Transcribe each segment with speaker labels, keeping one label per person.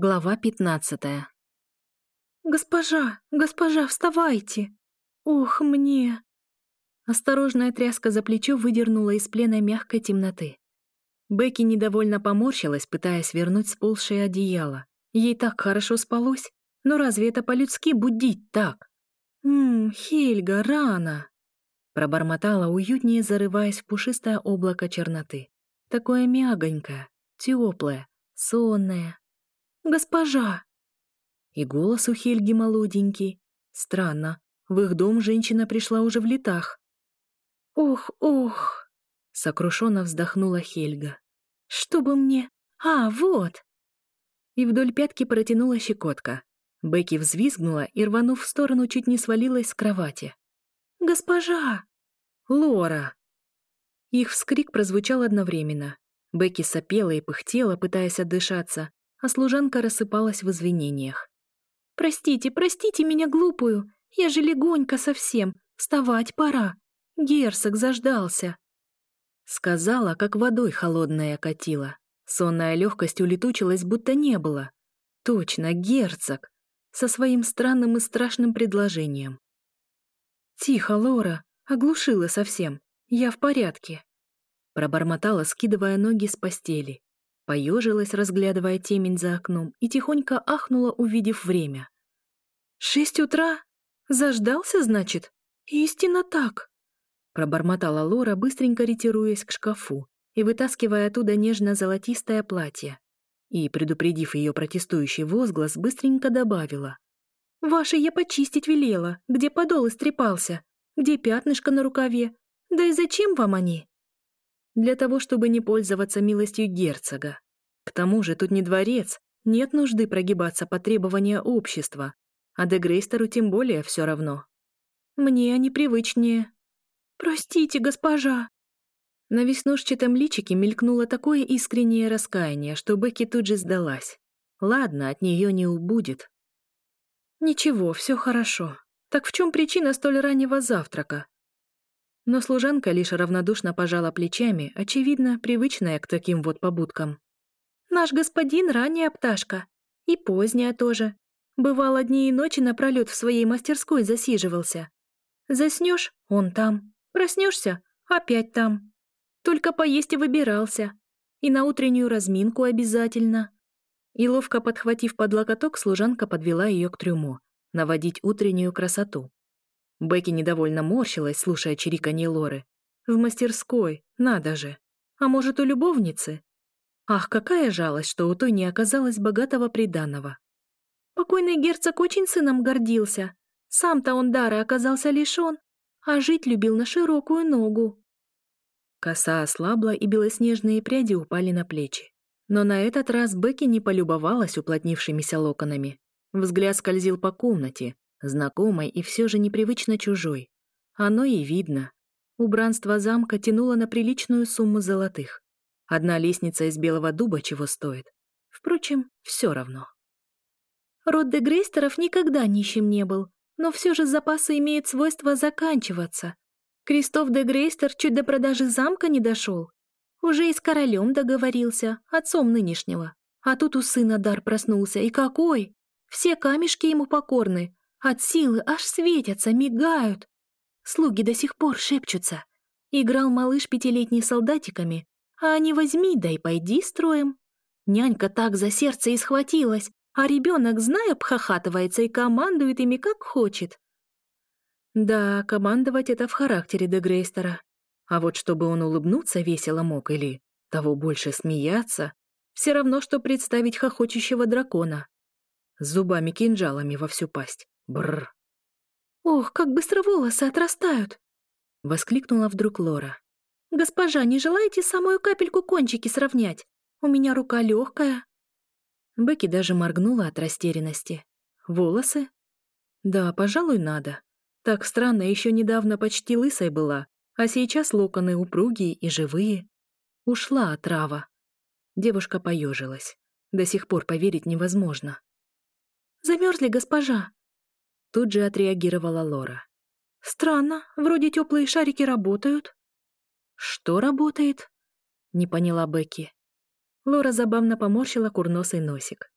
Speaker 1: Глава 15
Speaker 2: «Госпожа! Госпожа, вставайте! Ох, мне!»
Speaker 1: Осторожная тряска за плечо выдернула из плена мягкой темноты. Бекки недовольно поморщилась, пытаясь вернуть сползшее одеяло. Ей так хорошо спалось. Но разве это по-людски будить так? «Ммм, Хельга, рано!» Пробормотала, уютнее зарываясь в пушистое облако черноты. Такое мягонькое, теплое, сонное,
Speaker 2: госпожа!»
Speaker 1: И голос у Хельги молоденький. Странно, в их дом женщина пришла уже в летах.
Speaker 2: «Ох, ох!»
Speaker 1: — сокрушенно вздохнула Хельга.
Speaker 2: «Что бы мне? А, вот!»
Speaker 1: И вдоль пятки протянула щекотка. Бекки взвизгнула и, рванув в сторону, чуть не свалилась с кровати.
Speaker 2: «Госпожа!»
Speaker 1: «Лора!» Их вскрик прозвучал одновременно. Бекки сопела и пыхтела, пытаясь отдышаться, а служанка рассыпалась в извинениях.
Speaker 2: «Простите, простите меня глупую! Я же легонько совсем! Вставать пора! Герцог заждался!»
Speaker 1: Сказала, как водой холодная катила. Сонная легкость улетучилась, будто не было. Точно, герцог! Со своим странным и страшным предложением. «Тихо, Лора! Оглушила совсем! Я в порядке!» Пробормотала, скидывая ноги с постели поежилась, разглядывая темень за окном, и тихонько ахнула, увидев время.
Speaker 2: «Шесть утра? Заждался, значит? Истинно так!»
Speaker 1: Пробормотала Лора, быстренько ретируясь к шкафу и вытаскивая оттуда нежно-золотистое платье. И, предупредив ее протестующий возглас, быстренько добавила.
Speaker 2: «Ваше я почистить велела, где подол истрепался, где пятнышко на рукаве. Да и зачем вам они?»
Speaker 1: для того, чтобы не пользоваться милостью герцога. К тому же тут не дворец, нет нужды прогибаться по требованию общества, а де Грейстеру тем более все равно.
Speaker 2: Мне они привычнее. «Простите, госпожа!»
Speaker 1: На веснушчатом личике мелькнуло такое искреннее раскаяние, что Бекки тут же сдалась. Ладно, от нее не убудет. «Ничего, все хорошо. Так в чем причина столь раннего завтрака?» Но служанка лишь равнодушно пожала плечами, очевидно, привычная к таким вот побудкам.
Speaker 2: «Наш господин ранняя пташка. И поздняя тоже. Бывало, дни и ночи напролет в своей мастерской засиживался. Заснешь — он там. Проснешься — опять там. Только поесть и выбирался. И на утреннюю разминку обязательно».
Speaker 1: И ловко подхватив под локоток, служанка подвела ее к трюму, наводить утреннюю красоту. Бекки недовольно морщилась, слушая чириканье Лоры. «В мастерской, надо же! А может, у любовницы?» Ах, какая жалость, что у той не оказалось богатого приданного.
Speaker 2: Покойный герцог очень сыном гордился. Сам-то он дара оказался лишён, а жить любил на широкую ногу.
Speaker 1: Коса ослабла, и белоснежные пряди упали на плечи. Но на этот раз Бекки не полюбовалась уплотнившимися локонами. Взгляд скользил по комнате, знакомой и все же непривычно чужой. Оно и видно. Убранство замка тянуло на приличную сумму золотых. Одна лестница из белого дуба чего стоит. Впрочем, все равно.
Speaker 2: Род де Грейстеров никогда нищим не был, но все же запасы имеют свойство заканчиваться. Кристоф де Грейстер чуть до продажи замка не дошел. Уже и с королем договорился, отцом нынешнего. А тут у сына дар проснулся, и какой! Все камешки ему покорны, от силы аж светятся, мигают. Слуги до сих пор шепчутся. Играл малыш пятилетний солдатиками, а они возьми, да и пойди строим. Нянька так за сердце и схватилась, а ребенок, зная, обхахатывается и командует ими как хочет.
Speaker 1: Да, командовать это в характере Дегрейстера, А вот чтобы он улыбнуться весело мог или того больше смеяться, все равно, что представить хохочущего дракона с зубами-кинжалами во всю пасть. Бр.
Speaker 2: Ох, как быстро волосы отрастают!
Speaker 1: Воскликнула вдруг Лора.
Speaker 2: Госпожа, не желаете самую капельку кончики сравнять? У меня рука легкая.
Speaker 1: Бекки даже моргнула от растерянности. Волосы? Да, пожалуй, надо. Так странно, еще недавно почти лысой была, а сейчас локоны упругие и живые. Ушла отрава. Девушка поежилась. До сих пор поверить невозможно.
Speaker 2: Замерзли, госпожа.
Speaker 1: Тут же отреагировала Лора.
Speaker 2: «Странно, вроде теплые шарики работают».
Speaker 1: «Что работает?» — не поняла Бекки. Лора забавно поморщила курносый носик.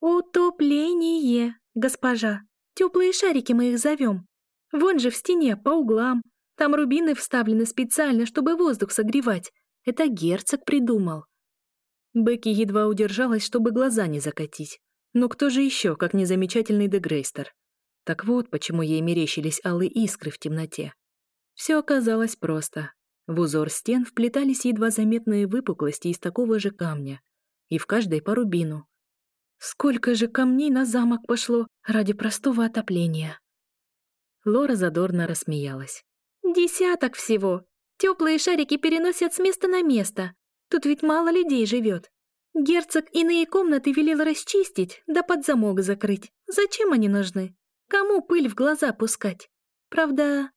Speaker 2: «Утопление, госпожа. Теплые шарики мы их зовем. Вон же в стене, по углам. Там рубины вставлены специально, чтобы воздух согревать. Это герцог придумал».
Speaker 1: Бекки едва удержалась, чтобы глаза не закатить. Но кто же еще, как незамечательный Дегрейстер? Так вот, почему ей мерещились алые искры в темноте. Все оказалось просто. В узор стен вплетались едва заметные выпуклости из такого же камня. И в каждой по рубину. Сколько же камней на замок пошло ради простого отопления? Лора задорно рассмеялась.
Speaker 2: «Десяток всего! Теплые шарики переносят с места на место. Тут ведь мало людей живет. Герцог иные комнаты велел расчистить, да под замок закрыть. Зачем они нужны? Кому пыль в глаза пускать? Правда...»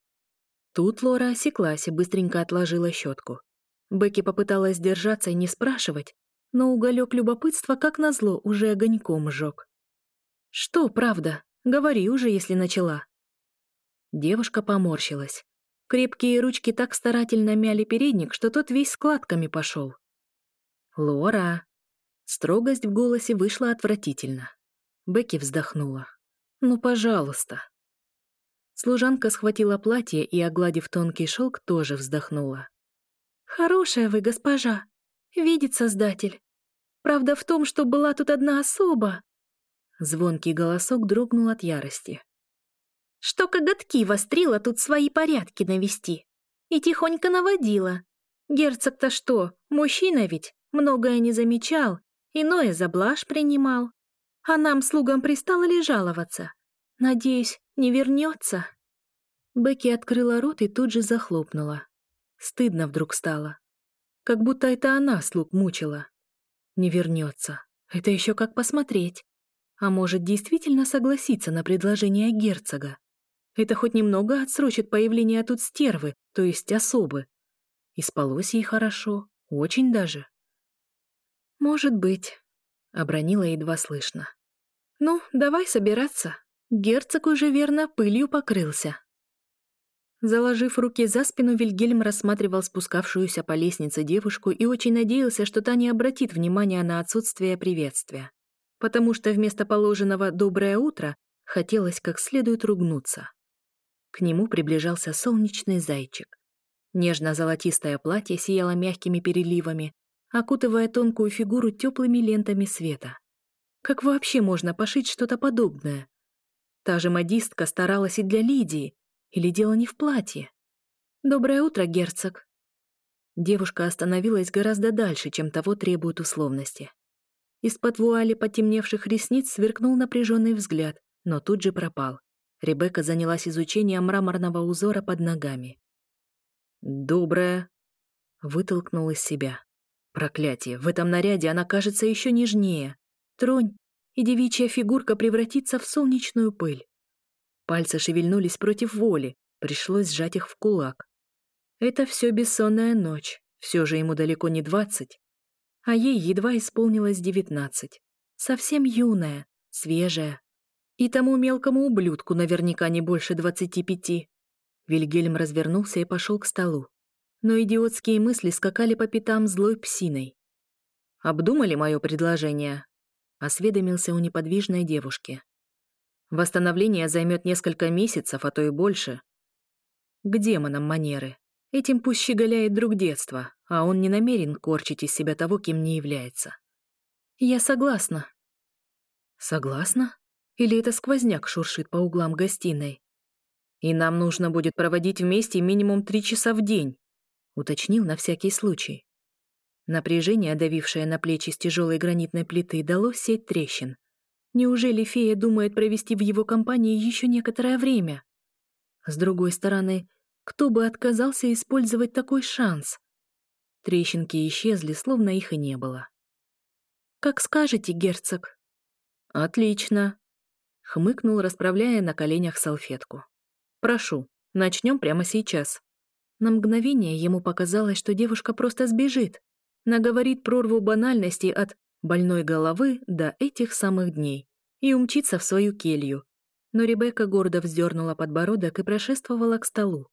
Speaker 1: Тут Лора осеклась и быстренько отложила щетку. Бекки попыталась держаться и не спрашивать, но уголек любопытства, как назло, уже огоньком жёг. «Что, правда? Говори уже, если начала». Девушка поморщилась. Крепкие ручки так старательно мяли передник, что тот весь складками пошел. «Лора!» Строгость в голосе вышла отвратительно. Бекки вздохнула. «Ну, пожалуйста». Служанка схватила платье и, огладив тонкий шелк, тоже вздохнула.
Speaker 2: «Хорошая вы, госпожа. Видит Создатель. Правда в том, что была тут одна особа».
Speaker 1: Звонкий голосок дрогнул от ярости.
Speaker 2: «Что коготки вострила тут свои порядки навести и тихонько наводила. Герцог-то что, мужчина ведь, многое не замечал, иное за блажь принимал а нам, слугам, пристало ли жаловаться? Надеюсь, не вернется?»
Speaker 1: Бекки открыла рот и тут же захлопнула. Стыдно вдруг стало. Как будто это она слуг мучила. Не вернется. Это еще как посмотреть. А может, действительно согласиться на предложение герцога? Это хоть немного отсрочит появление тут стервы, то есть особы. И спалось ей хорошо, очень даже. Может быть. Обронила едва слышно. «Ну, давай собираться». Герцог уже верно пылью покрылся. Заложив руки за спину, Вильгельм рассматривал спускавшуюся по лестнице девушку и очень надеялся, что та не обратит внимания на отсутствие приветствия. Потому что вместо положенного «доброе утро» хотелось как следует ругнуться. К нему приближался солнечный зайчик. Нежно-золотистое платье сияло мягкими переливами, окутывая тонкую фигуру теплыми лентами света. Как вообще можно пошить что-то подобное? Та же модистка старалась и для Лидии, или дело не в платье? «Доброе утро, герцог!» Девушка остановилась гораздо дальше, чем того требуют условности. Из-под вуали потемневших ресниц сверкнул напряженный взгляд, но тут же пропал. Ребекка занялась изучением мраморного узора под ногами. «Доброе!» — вытолкнул из себя. Проклятие, в этом наряде она кажется еще нежнее. Тронь, и девичья фигурка превратится в солнечную пыль. Пальцы шевельнулись против воли, пришлось сжать их в кулак. Это все бессонная ночь, все же ему далеко не двадцать. А ей едва исполнилось девятнадцать. Совсем юная, свежая. И тому мелкому ублюдку наверняка не больше двадцати пяти. Вильгельм развернулся и пошел к столу но идиотские мысли скакали по пятам злой псиной. «Обдумали мое предложение?» — осведомился у неподвижной девушки. «Восстановление займет несколько месяцев, а то и больше». К демонам манеры. Этим пусть щеголяет друг детства, а он не намерен корчить из себя того, кем не является. «Я согласна». «Согласна? Или это сквозняк шуршит по углам гостиной?» «И нам нужно будет проводить вместе минимум три часа в день» уточнил на всякий случай. Напряжение, давившее на плечи с тяжелой гранитной плиты, дало сеть трещин. Неужели фея думает провести в его компании еще некоторое время? С другой стороны, кто бы отказался использовать такой шанс? Трещинки исчезли, словно их и не было. «Как скажете, герцог». «Отлично», — хмыкнул, расправляя на коленях салфетку. «Прошу, начнем прямо сейчас». На мгновение ему показалось, что девушка просто сбежит, наговорит прорву банальностей от больной головы до этих самых дней и умчится в свою келью. Но Ребекка гордо вздернула подбородок и прошествовала к столу.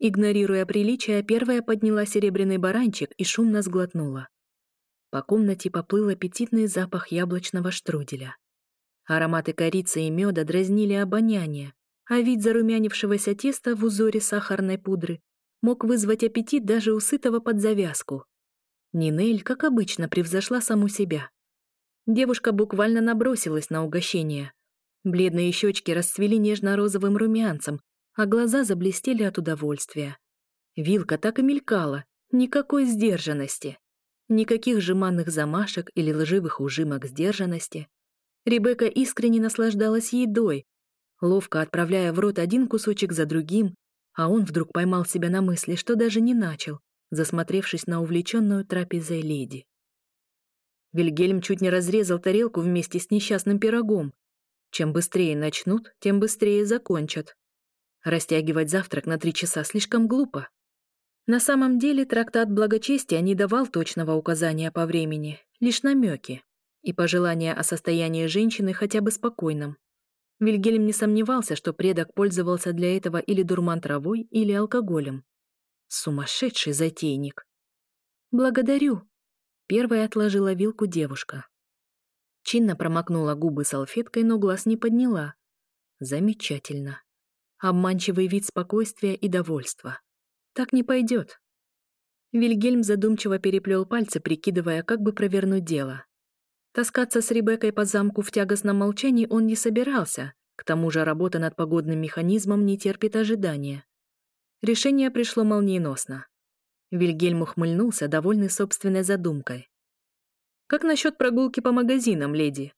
Speaker 1: Игнорируя приличия, первая подняла серебряный баранчик и шумно сглотнула. По комнате поплыл аппетитный запах яблочного штруделя. Ароматы корицы и меда дразнили обоняние, а вид зарумянившегося теста в узоре сахарной пудры мог вызвать аппетит даже у сытого под завязку. Нинель, как обычно, превзошла саму себя. Девушка буквально набросилась на угощение. Бледные щечки расцвели нежно-розовым румянцем, а глаза заблестели от удовольствия. Вилка так и мелькала, никакой сдержанности. Никаких жеманных замашек или лживых ужимок сдержанности. Ребекка искренне наслаждалась едой, ловко отправляя в рот один кусочек за другим, а он вдруг поймал себя на мысли, что даже не начал, засмотревшись на увлеченную трапезой леди. Вильгельм чуть не разрезал тарелку вместе с несчастным пирогом. Чем быстрее начнут, тем быстрее закончат. Растягивать завтрак на три часа слишком глупо. На самом деле трактат благочестия не давал точного указания по времени, лишь намеки и пожелания о состоянии женщины хотя бы спокойном. Вильгельм не сомневался, что предок пользовался для этого или дурман травой, или алкоголем. Сумасшедший затейник. «Благодарю!» — первая отложила вилку девушка. Чинно промокнула губы салфеткой, но глаз не подняла. Замечательно. Обманчивый вид спокойствия и довольства. Так не пойдет. Вильгельм задумчиво переплел пальцы, прикидывая, как бы провернуть дело. Таскаться с Ребеккой по замку в тягостном молчании он не собирался. К тому же работа над погодным механизмом не терпит ожидания. Решение пришло молниеносно. Вильгельм ухмыльнулся, довольный собственной задумкой. «Как насчет прогулки по магазинам, леди?»